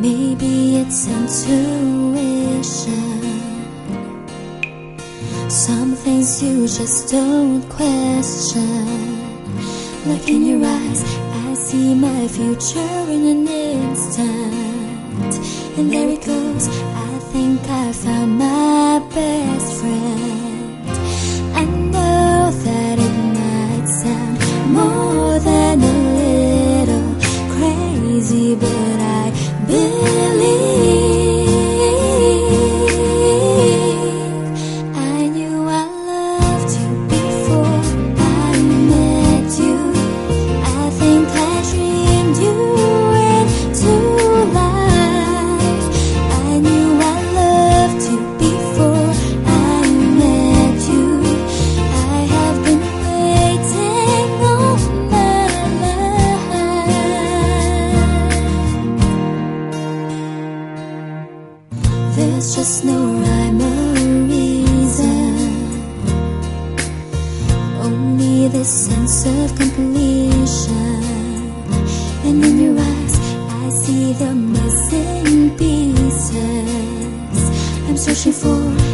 Maybe it's intuition. Some things you just don't question. Look in your eyes, I see my future in an instant. And there it goes, I think I found my best friend. Just no rhyme or reason. Only this sense of completion. And in your eyes, I see the missing pieces. I'm searching for